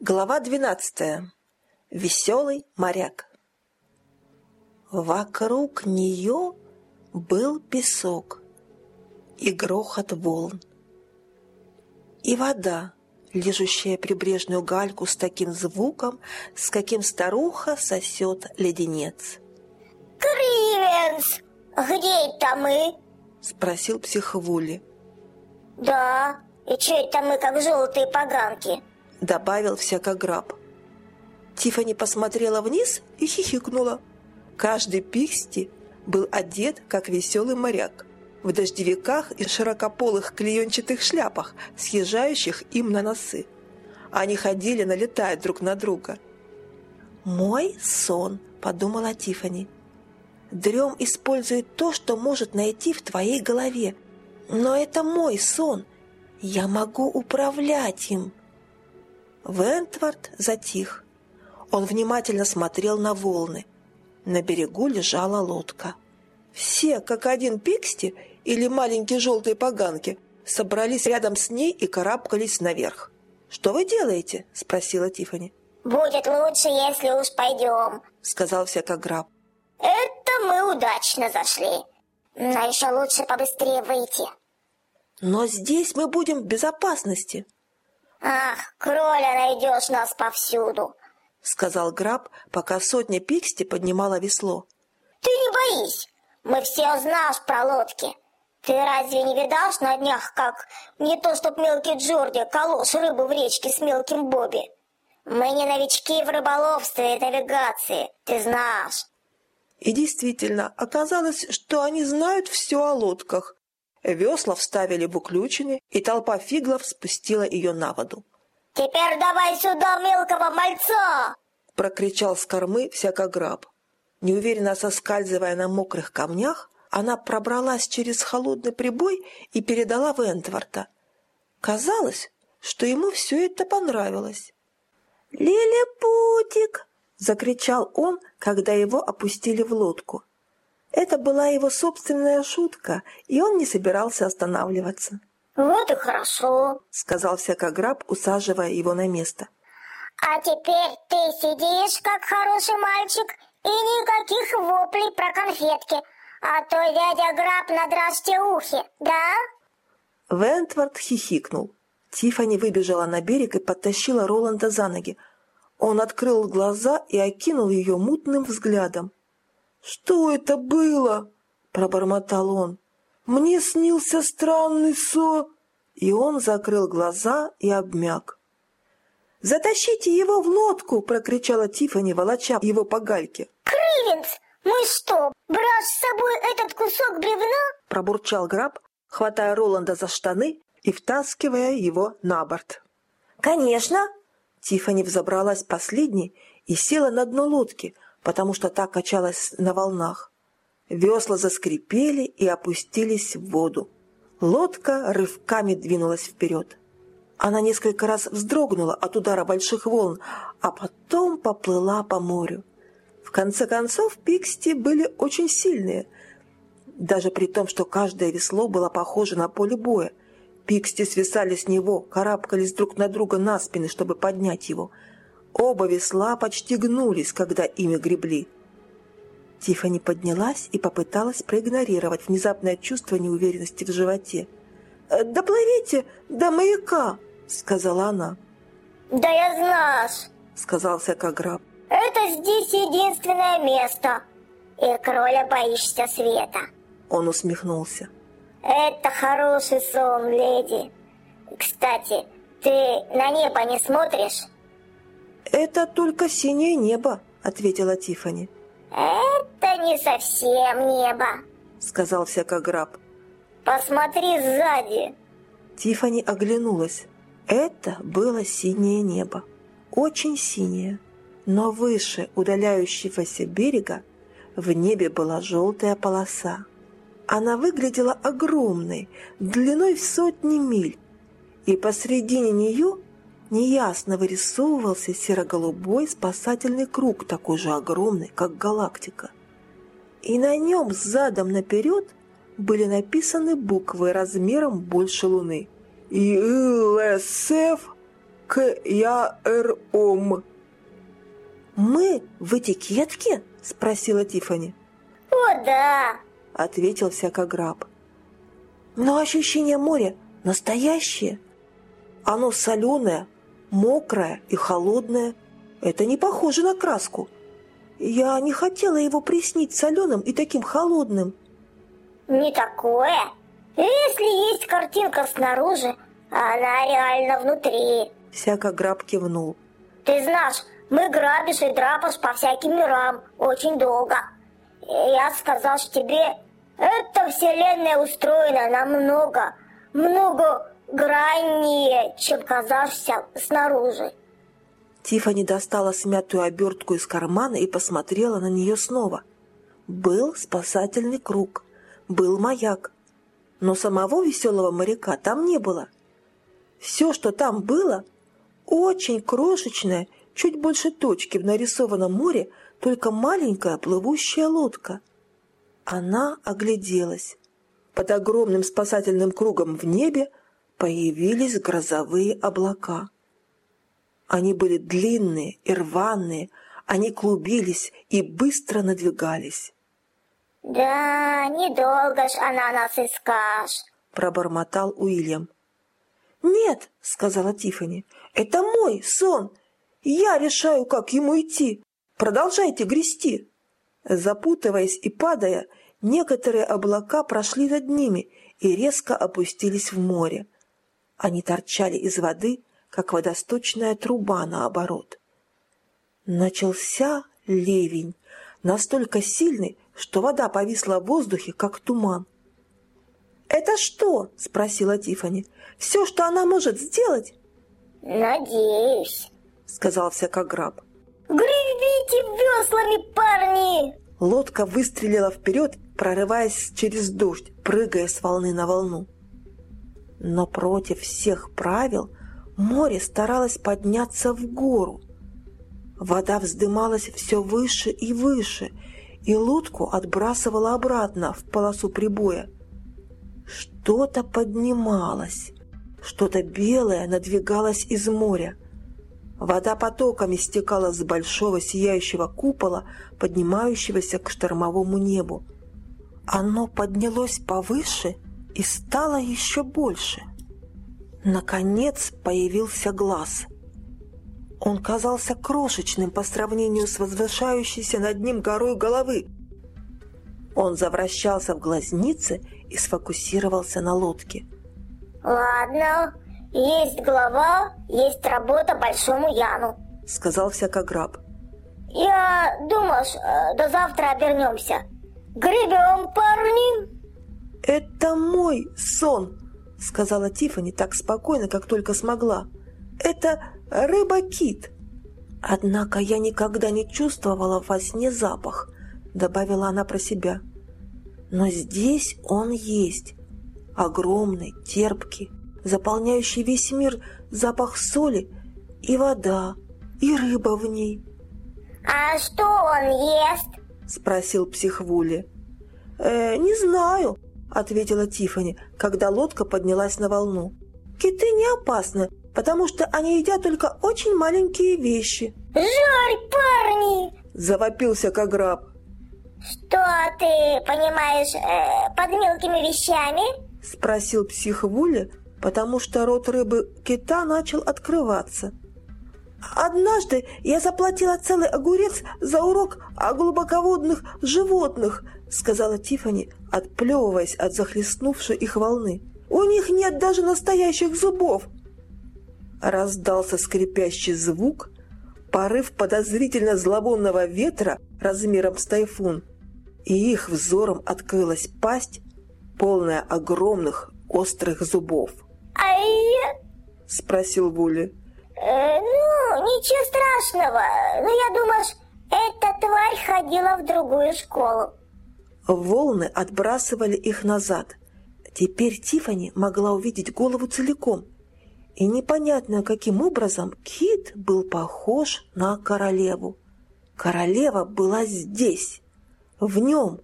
Глава двенадцатая. Веселый моряк. Вокруг нее был песок и грохот волн, и вода, лижущая прибрежную гальку с таким звуком, с каким старуха сосет леденец. Кривенс, где это мы? Спросил психовули. Да, и че это мы как желтые поганки? Добавил всякограб. Тифани посмотрела вниз и хихикнула. Каждый пиксти был одет, как веселый моряк, в дождевиках и широкополых клеенчатых шляпах, съезжающих им на носы. Они ходили, налетая друг на друга. «Мой сон», — подумала Тифани. «Дрем использует то, что может найти в твоей голове. Но это мой сон. Я могу управлять им». Вентвард затих. Он внимательно смотрел на волны. На берегу лежала лодка. Все, как один пиксти или маленькие желтые поганки, собрались рядом с ней и карабкались наверх. «Что вы делаете?» – спросила Тифани. Будет лучше, если уж пойдем, сказал всякограб. Это мы удачно зашли. Но еще лучше побыстрее выйти. «Но здесь мы будем в безопасности», Ах, кроля найдешь нас повсюду, — сказал Граб, пока сотня Пиксти поднимала весло. Ты не боись, мы все знаешь про лодки. Ты разве не видал на днях, как не то чтоб мелкий Джорди колош рыбу в речке с мелким Бобби? Мы не новички в рыболовстве и навигации, ты знаешь. И действительно, оказалось, что они знают все о лодках, Весла вставили в уключины, и толпа фиглов спустила ее на воду. «Теперь давай сюда мелкого мальца!» — прокричал с кормы всякограб. Неуверенно соскальзывая на мокрых камнях, она пробралась через холодный прибой и передала Вентворта. Казалось, что ему все это понравилось. «Лилипутик!» — закричал он, когда его опустили в лодку. Это была его собственная шутка, и он не собирался останавливаться. «Вот и хорошо», — сказал всякограб, усаживая его на место. «А теперь ты сидишь, как хороший мальчик, и никаких воплей про конфетки, а то дядя Граб надрашь тебе ухи, да?» Вентвард хихикнул. Тифани выбежала на берег и подтащила Роланда за ноги. Он открыл глаза и окинул ее мутным взглядом. «Что это было?» – пробормотал он. «Мне снился странный со...» И он закрыл глаза и обмяк. «Затащите его в лодку!» – прокричала Тифани, волоча его по гальке. «Кривенс, мы что, брать с собой этот кусок бревна?» – пробурчал Граб, хватая Роланда за штаны и втаскивая его на борт. «Конечно!» Тифани взобралась последней и села на дно лодки, потому что так качалась на волнах. Весла заскрипели и опустились в воду. Лодка рывками двинулась вперед. Она несколько раз вздрогнула от удара больших волн, а потом поплыла по морю. В конце концов, пиксти были очень сильные, даже при том, что каждое весло было похоже на поле боя. Пиксти свисали с него, карабкались друг на друга на спины, чтобы поднять его – Оба весла почти гнулись, когда ими гребли. Тифани поднялась и попыталась проигнорировать внезапное чувство неуверенности в животе. «Э, «Доплывите до маяка!» — сказала она. «Да я знаешь!» — сказал всякограб. «Это здесь единственное место, и кроля боишься света!» Он усмехнулся. «Это хороший сон, леди. Кстати, ты на небо не смотришь?» «Это только синее небо», — ответила Тифани. «Это не совсем небо», — сказал всякограб. «Посмотри сзади». Тифани оглянулась. Это было синее небо. Очень синее. Но выше удаляющегося берега в небе была желтая полоса. Она выглядела огромной, длиной в сотни миль, и посредине нее неясно вырисовывался серо-голубой спасательный круг, такой же огромный, как галактика. И на нем задом наперед были написаны буквы размером больше Луны. ИЛСФ К-я-р-ом. «Мы в этикетке?» – спросила Тифани. «О, да!» – ответил всякограб. «Но ощущение моря настоящее. Оно соленое, мокрое и холодное. Это не похоже на краску. Я не хотела его приснить соленым и таким холодным». «Не такое. Если есть картинка снаружи, она реально внутри». Всякограб кивнул. «Ты знаешь, мы грабишь и драпаешь по всяким мирам очень долго. И я сказал что тебе, эта вселенная устроена намного, много граннее, чем казашься снаружи. Тифани достала смятую обертку из кармана и посмотрела на нее снова. Был спасательный круг, был маяк, но самого веселого моряка там не было. Все, что там было, очень крошечное чуть больше точки в нарисованном море, только маленькая плывущая лодка. Она огляделась. Под огромным спасательным кругом в небе появились грозовые облака. Они были длинные и рваные, они клубились и быстро надвигались. «Да, недолго ж она нас искашь», — пробормотал Уильям. «Нет», — сказала Тифани, — «это мой сон, я решаю, как ему идти. Продолжайте грести. Запутываясь и падая, некоторые облака прошли над ними и резко опустились в море. Они торчали из воды, как водосточная труба наоборот. Начался ливень, настолько сильный, что вода повисла в воздухе, как туман. «Это что?» – спросила Тифани. «Все, что она может сделать?» «Надеюсь», — сказал всякограб. «Гребите веслами, парни!» Лодка выстрелила вперед, прорываясь через дождь, прыгая с волны на волну. Но против всех правил море старалось подняться в гору. Вода вздымалась все выше и выше, и лодку отбрасывала обратно в полосу прибоя. Что-то поднималось, что-то белое надвигалось из моря. Вода потоками стекала с большого сияющего купола, поднимающегося к штормовому небу. Оно поднялось повыше и стало еще больше. Наконец появился глаз. Он казался крошечным по сравнению с возвышающейся над ним горой головы. Он завращался в глазнице и сфокусировался на лодке. «Ладно, есть голова, есть работа большому Яну, сказал всякограб. Я думаешь, э, до завтра обернемся. Гребем, парни. Это мой сон, сказала Тифани так спокойно, как только смогла. Это рыба-кит. Однако я никогда не чувствовала во сне запах, добавила она про себя. Но здесь он есть. Огромный, терпкий, заполняющий весь мир запах соли и вода, и рыба в ней. «А что он ест?» – спросил психвули. «Э, «Не знаю», – ответила Тифани, когда лодка поднялась на волну. «Киты не опасны, потому что они едят только очень маленькие вещи». «Жарь, парни!» – завопился Каграб. «Что ты понимаешь э, под мелкими вещами?» – спросил психвуля, потому что рот рыбы кита начал открываться. «Однажды я заплатила целый огурец за урок о глубоководных животных», сказала Тифани, отплевываясь от захлестнувшей их волны. «У них нет даже настоящих зубов!» Раздался скрипящий звук, порыв подозрительно зловонного ветра размером с тайфун, и их взором открылась пасть, полная огромных острых зубов. «Ай!» – спросил Вули. Э, «Ну, ничего страшного. Но я думаю, эта тварь ходила в другую школу». Волны отбрасывали их назад. Теперь Тифани могла увидеть голову целиком. И непонятно, каким образом Кит был похож на королеву. Королева была здесь, в нем.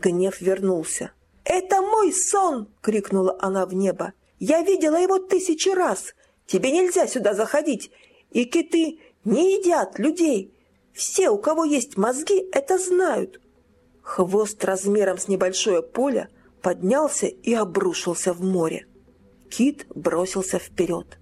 Гнев вернулся. «Это мой сон!» — крикнула она в небо. Я видела его тысячи раз. тебе нельзя сюда заходить, и киты не едят людей. Все, у кого есть мозги, это знают. Хвост размером с небольшое поле поднялся и обрушился в море. Кит бросился вперед.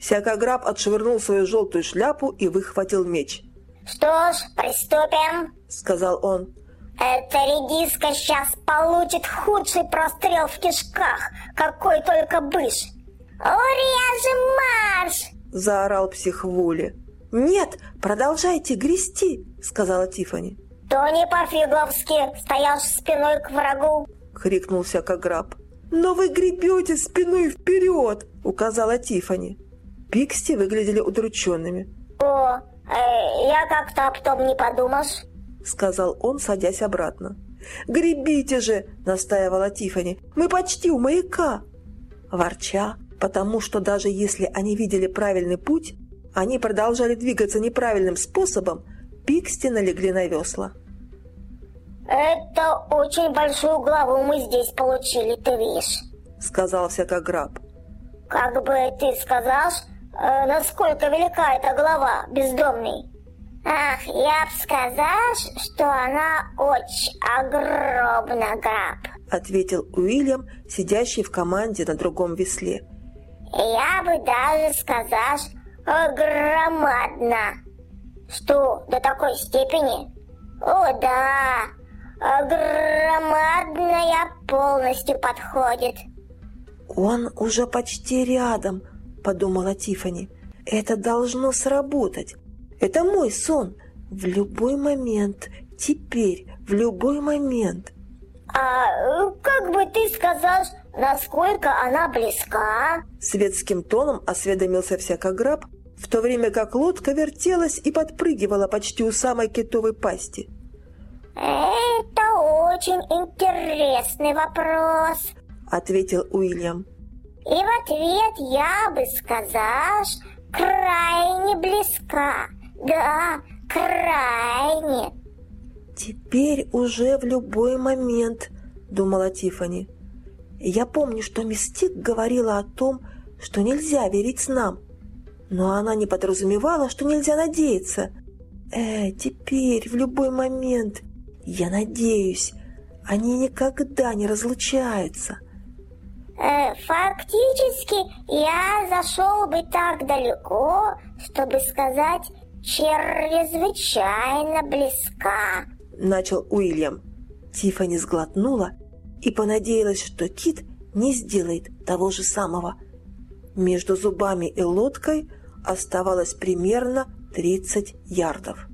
Всякограб отшвырнул свою желтую шляпу и выхватил меч. «Что ж, приступим», — сказал он. «Эта редиска сейчас получит худший прострел в кишках, какой только быш. Урежем марш!» — заорал псих Вули. «Нет, продолжайте грести», — сказала Тифани. «То не по-фигловски, стоишь спиной к врагу», — крикнул всякограб. «Но вы гребете спиной вперед!» — указала Тифани. Пиксти выглядели удрученными. «О, э, я как-то об том не подумаешь», — сказал он, садясь обратно. «Гребите же!» — настаивала Тифани. «Мы почти у маяка!» Ворча, потому что даже если они видели правильный путь, они продолжали двигаться неправильным способом, Пиксти налегли на весла. «Это очень большую главу мы здесь получили, ты видишь», — сказал всякограб. «Как бы ты сказал, э, насколько велика эта голова, бездомный?» «Ах, я б сказал, что она очень огромна, граб», — ответил Уильям, сидящий в команде на другом весле. «Я бы даже сказал, громадно». «Что, до такой степени?» «О, да, громадная полностью подходит». «Он уже почти рядом», — подумала Тифани. «Это должно сработать. Это мой сон. В любой момент. Теперь. В любой момент». «А как бы ты сказал, насколько она близка?» Светским тоном осведомился всякограб, в то время как лодка вертелась и подпрыгивала почти у самой китовой пасти. «Это очень интересный вопрос», — ответил Уильям. «И в ответ я бы сказал, крайне близка. Да, крайне». «Теперь уже в любой момент», — думала Тифани. «Я помню, что Мистик говорила о том, что нельзя верить нам, но она не подразумевала, что нельзя надеяться. Э, теперь, в любой момент, я надеюсь, они никогда не разлучаются. Э, фактически, я зашел бы так далеко, чтобы сказать чрезвычайно близка. Начал Уильям. Тиффани сглотнула и понадеялась, что Кит не сделает того же самого. Между зубами и лодкой оставалось примерно 30 ярдов.